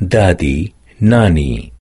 دادي، ناني